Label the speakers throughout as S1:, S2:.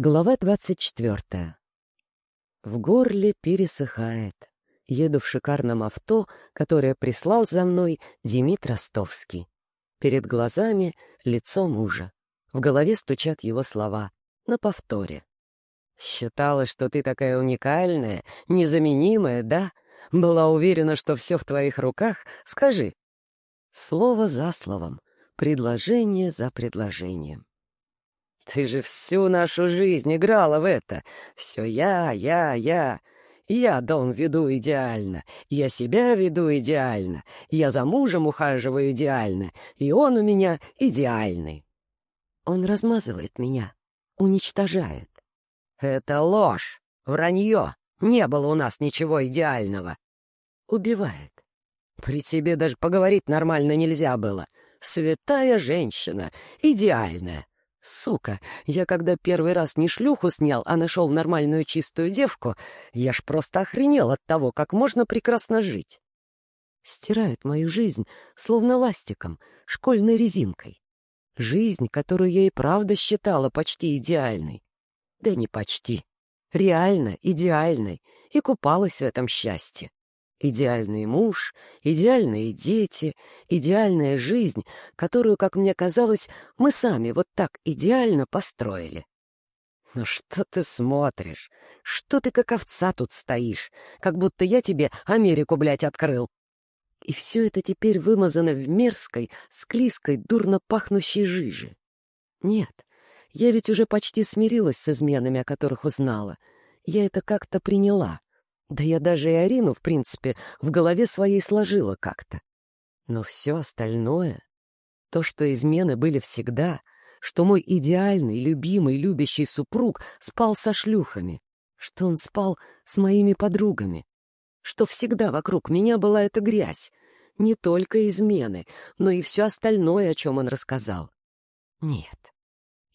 S1: Глава двадцать четвертая. В горле пересыхает. Еду в шикарном авто, которое прислал за мной Демид Ростовский. Перед глазами лицо мужа. В голове стучат его слова. На повторе. «Считала, что ты такая уникальная, незаменимая, да? Была уверена, что все в твоих руках? Скажи». Слово за словом, предложение за предложением. Ты же всю нашу жизнь играла в это. Все я, я, я. Я дом веду идеально, я себя веду идеально, я за мужем ухаживаю идеально, и он у меня идеальный. Он размазывает меня, уничтожает. Это ложь, вранье. Не было у нас ничего идеального. Убивает. При тебе даже поговорить нормально нельзя было. Святая женщина, идеальная. Сука, я когда первый раз не шлюху снял, а нашел нормальную чистую девку, я ж просто охренел от того, как можно прекрасно жить. Стирает мою жизнь, словно ластиком, школьной резинкой. Жизнь, которую я и правда считала почти идеальной. Да не почти. Реально идеальной. И купалась в этом счастье. Идеальный муж, идеальные дети, идеальная жизнь, которую, как мне казалось, мы сами вот так идеально построили. Ну что ты смотришь? Что ты как овца тут стоишь? Как будто я тебе Америку, блядь, открыл. И все это теперь вымазано в мерзкой, склизкой, дурно пахнущей жиже. Нет, я ведь уже почти смирилась с изменами, о которых узнала. Я это как-то приняла. Да я даже и Арину, в принципе, в голове своей сложила как-то. Но все остальное, то, что измены были всегда, что мой идеальный, любимый, любящий супруг спал со шлюхами, что он спал с моими подругами, что всегда вокруг меня была эта грязь, не только измены, но и все остальное, о чем он рассказал. Нет,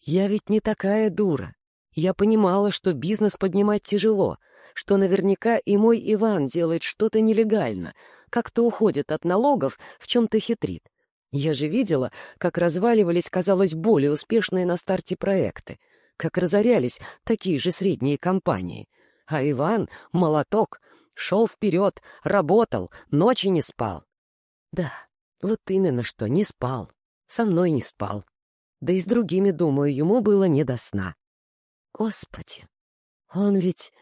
S1: я ведь не такая дура. Я понимала, что бизнес поднимать тяжело — что наверняка и мой Иван делает что-то нелегально, как-то уходит от налогов, в чем-то хитрит. Я же видела, как разваливались, казалось, более успешные на старте проекты, как разорялись такие же средние компании. А Иван — молоток, шел вперед, работал, ночи не спал. Да, вот именно что, не спал. Со мной не спал. Да и с другими, думаю, ему было не до сна. Господи, он ведь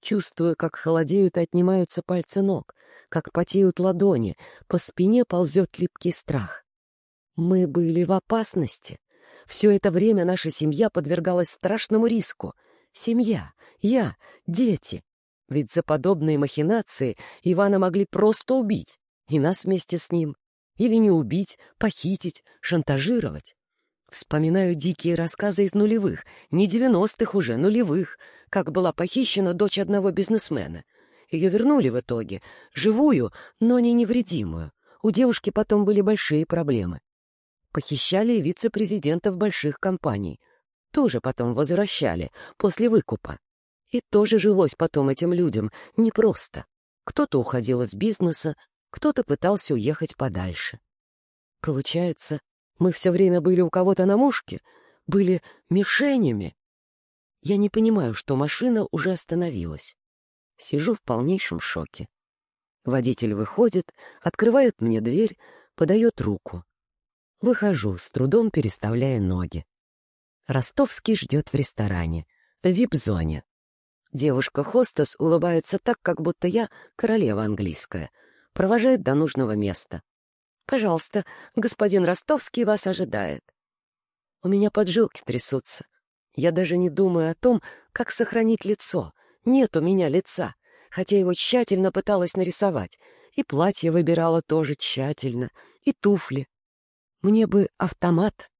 S1: Чувствуя, как холодеют и отнимаются пальцы ног, как потеют ладони, по спине ползет липкий страх. Мы были в опасности. Все это время наша семья подвергалась страшному риску. Семья, я, дети. Ведь за подобные махинации Ивана могли просто убить, и нас вместе с ним. Или не убить, похитить, шантажировать. Вспоминаю дикие рассказы из нулевых, не девяностых уже, нулевых, как была похищена дочь одного бизнесмена. Ее вернули в итоге, живую, но не невредимую. У девушки потом были большие проблемы. Похищали вице-президентов больших компаний. Тоже потом возвращали, после выкупа. И тоже жилось потом этим людям непросто. Кто-то уходил из бизнеса, кто-то пытался уехать подальше. Получается, мы все время были у кого-то на мушке, были мишенями. Я не понимаю, что машина уже остановилась. Сижу в полнейшем шоке. Водитель выходит, открывает мне дверь, подает руку. Выхожу, с трудом переставляя ноги. Ростовский ждет в ресторане, в вип-зоне. Девушка-хостес улыбается так, как будто я королева английская. Провожает до нужного места. «Пожалуйста, господин Ростовский вас ожидает». У меня поджилки трясутся. Я даже не думаю о том, как сохранить лицо. Нет у меня лица, хотя его тщательно пыталась нарисовать. И платье выбирала тоже тщательно, и туфли. Мне бы автомат.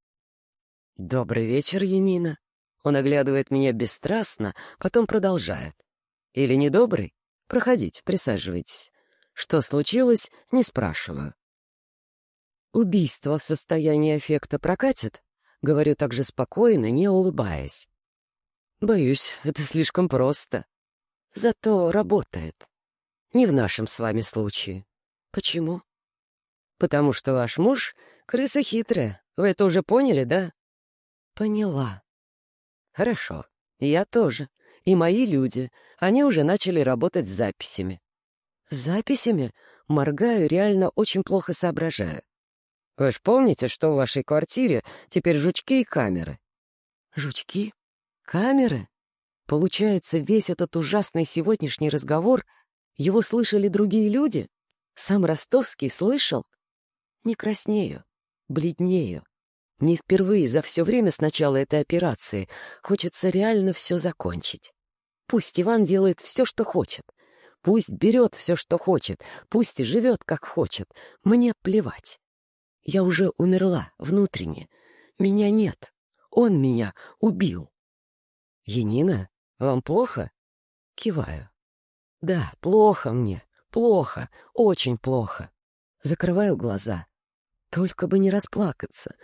S1: «Добрый вечер, Янина». Он оглядывает меня бесстрастно, потом продолжает. «Или недобрый? Проходите, присаживайтесь. Что случилось, не спрашиваю. Убийство в состоянии эффекта прокатит? Говорю так же спокойно, не улыбаясь. Боюсь, это слишком просто. Зато работает. Не в нашем с вами случае. Почему? Потому что ваш муж — крыса хитрая. Вы это уже поняли, да? Поняла. Хорошо. Я тоже. И мои люди. Они уже начали работать с записями. Записями? Моргаю, реально очень плохо соображаю. Вы ж помните, что в вашей квартире теперь жучки и камеры? Жучки? Камеры? Получается, весь этот ужасный сегодняшний разговор его слышали другие люди? Сам Ростовский слышал? Не краснею, бледнею. Мне впервые за все время с начала этой операции хочется реально все закончить. Пусть Иван делает все, что хочет. Пусть берет все, что хочет. Пусть живет, как хочет. Мне плевать. Я уже умерла внутренне. Меня нет. Он меня убил. Енина, вам плохо? Киваю. Да, плохо мне. Плохо. Очень плохо. Закрываю глаза. Только бы не расплакаться.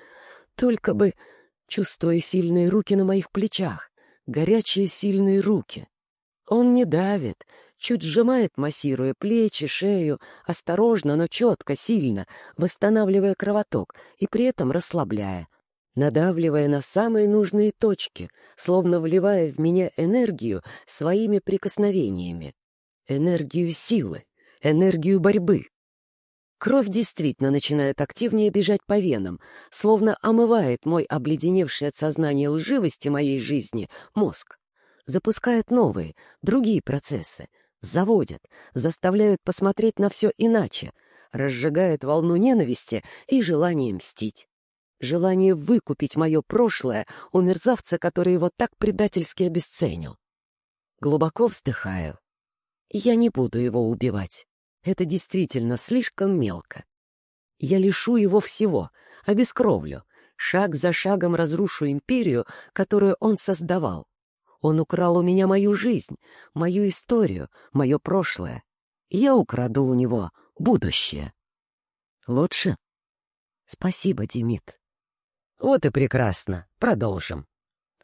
S1: Только бы... Чувствуя сильные руки на моих плечах. Горячие сильные руки. Он не давит, чуть сжимает, массируя плечи, шею, осторожно, но четко, сильно, восстанавливая кровоток и при этом расслабляя, надавливая на самые нужные точки, словно вливая в меня энергию своими прикосновениями. Энергию силы, энергию борьбы. Кровь действительно начинает активнее бежать по венам, словно омывает мой обледеневший от сознания лживости моей жизни мозг. Запускает новые, другие процессы, заводит, заставляет посмотреть на все иначе, разжигает волну ненависти и желание мстить. Желание выкупить мое прошлое у мерзавца, который его так предательски обесценил. Глубоко вздыхаю. Я не буду его убивать. Это действительно слишком мелко. Я лишу его всего, обескровлю, шаг за шагом разрушу империю, которую он создавал. Он украл у меня мою жизнь, мою историю, мое прошлое. Я украду у него будущее. Лучше? Спасибо, Демид. Вот и прекрасно. Продолжим.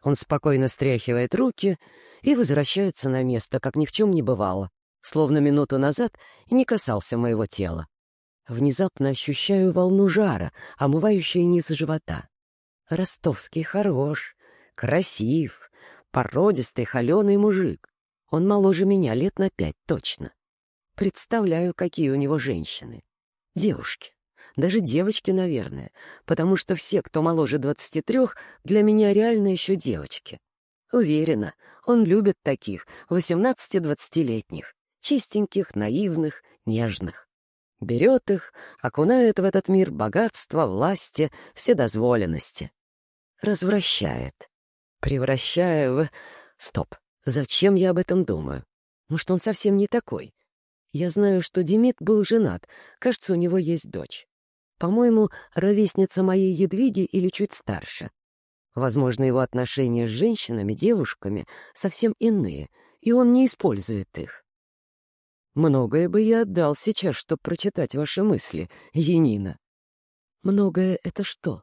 S1: Он спокойно стряхивает руки и возвращается на место, как ни в чем не бывало словно минуту назад не касался моего тела. Внезапно ощущаю волну жара, омывающую низ живота. Ростовский хорош, красив, породистый, холеный мужик. Он моложе меня лет на пять точно. Представляю, какие у него женщины. Девушки. Даже девочки, наверное, потому что все, кто моложе двадцати трех, для меня реально еще девочки. Уверена, он любит таких, восемнадцати-двадцатилетних чистеньких, наивных, нежных. Берет их, окунает в этот мир богатство, власти, вседозволенности. Развращает, превращая в... Стоп, зачем я об этом думаю? Может, он совсем не такой? Я знаю, что Демид был женат, кажется, у него есть дочь. По-моему, ровесница моей Едвиги или чуть старше. Возможно, его отношения с женщинами, девушками совсем иные, и он не использует их. Многое бы я отдал сейчас, чтобы прочитать ваши мысли, Енина. Многое — это что?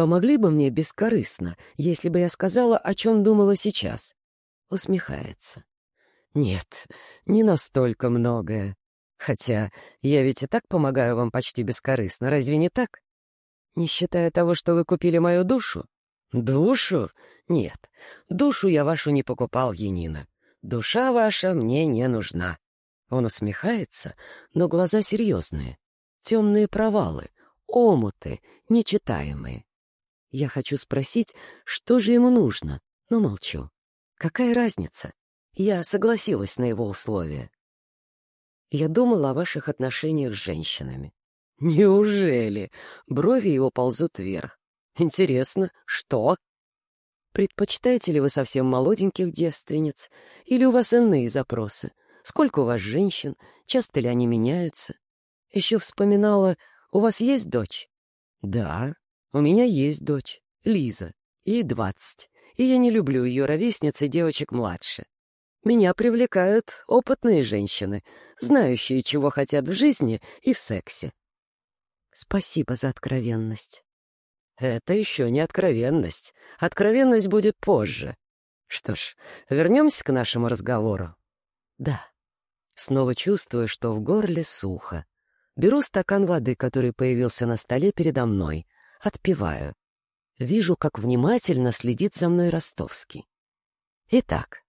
S1: Помогли бы мне бескорыстно, если бы я сказала, о чем думала сейчас? Усмехается. Нет, не настолько многое. Хотя я ведь и так помогаю вам почти бескорыстно, разве не так? Не считая того, что вы купили мою душу? Душу? Нет, душу я вашу не покупал, Енина. Душа ваша мне не нужна. Он усмехается, но глаза серьезные. Темные провалы, омуты, нечитаемые. Я хочу спросить, что же ему нужно, но молчу. Какая разница? Я согласилась на его условия. Я думала о ваших отношениях с женщинами. Неужели? Брови его ползут вверх. Интересно, что? Предпочитаете ли вы совсем молоденьких девственниц? Или у вас иные запросы? Сколько у вас женщин? Часто ли они меняются? Еще вспоминала, у вас есть дочь? Да, у меня есть дочь, Лиза, ей двадцать, и я не люблю ее ровесниц и девочек младше. Меня привлекают опытные женщины, знающие, чего хотят в жизни и в сексе. Спасибо за откровенность. Это еще не откровенность. Откровенность будет позже. Что ж, вернемся к нашему разговору. Да. Снова чувствую, что в горле сухо. Беру стакан воды, который появился на столе передо мной. Отпиваю. Вижу, как внимательно следит за мной Ростовский. Итак,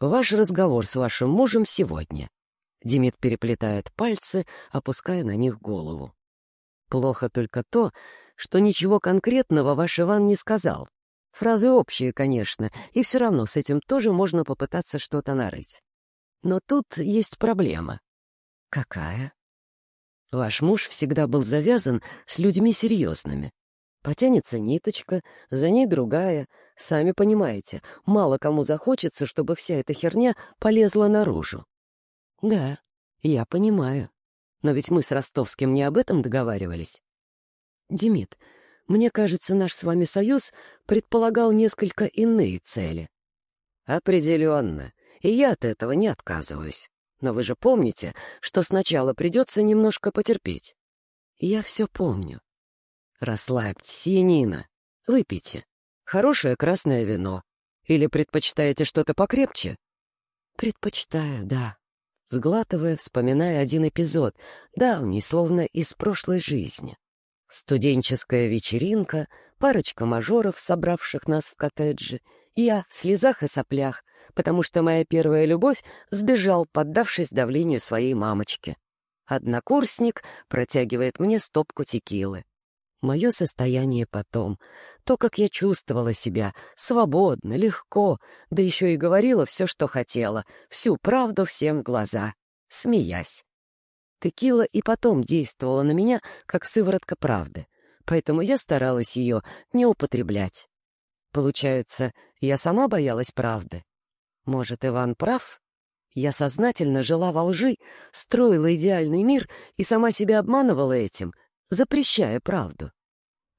S1: ваш разговор с вашим мужем сегодня. Демид переплетает пальцы, опуская на них голову. Плохо только то, что ничего конкретного ваш Иван не сказал. Фразы общие, конечно, и все равно с этим тоже можно попытаться что-то нарыть. Но тут есть проблема. Какая? Ваш муж всегда был завязан с людьми серьезными. Потянется ниточка, за ней другая. Сами понимаете, мало кому захочется, чтобы вся эта херня полезла наружу. Да, я понимаю. Но ведь мы с Ростовским не об этом договаривались. Демид, мне кажется, наш с вами союз предполагал несколько иные цели. Определенно. И я от этого не отказываюсь. Но вы же помните, что сначала придется немножко потерпеть. Я все помню. Расслабьтесь, Янина. Выпейте. Хорошее красное вино. Или предпочитаете что-то покрепче? Предпочитаю, да. Сглатывая, вспоминая один эпизод, давний, словно из прошлой жизни. Студенческая вечеринка, парочка мажоров, собравших нас в коттедже, я в слезах и соплях, потому что моя первая любовь сбежал, поддавшись давлению своей мамочки. Однокурсник протягивает мне стопку текилы. Мое состояние потом, то, как я чувствовала себя, свободно, легко, да еще и говорила все, что хотела, всю правду всем в глаза, смеясь. Текила и потом действовала на меня, как сыворотка правды, поэтому я старалась ее не употреблять. Получается, я сама боялась правды. Может, Иван прав? Я сознательно жила во лжи, строила идеальный мир и сама себя обманывала этим, запрещая правду.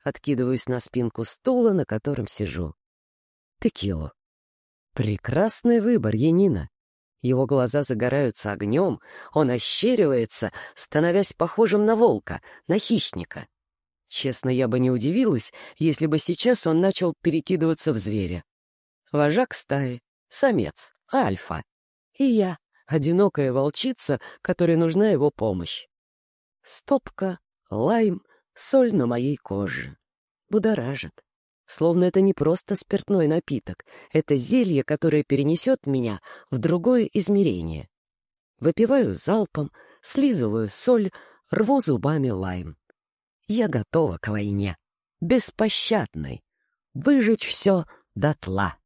S1: Откидываюсь на спинку стула, на котором сижу. Текилу. Прекрасный выбор, Янина. Его глаза загораются огнем, он ощеривается, становясь похожим на волка, на хищника. Честно, я бы не удивилась, если бы сейчас он начал перекидываться в зверя. Вожак стаи, самец, альфа. И я, одинокая волчица, которой нужна его помощь. Стопка, лайм, соль на моей коже. Будоражит. Словно это не просто спиртной напиток, это зелье, которое перенесет меня в другое измерение. Выпиваю залпом, слизываю соль, рву зубами лайм. Я готова к войне, беспощадной, выжечь все дотла.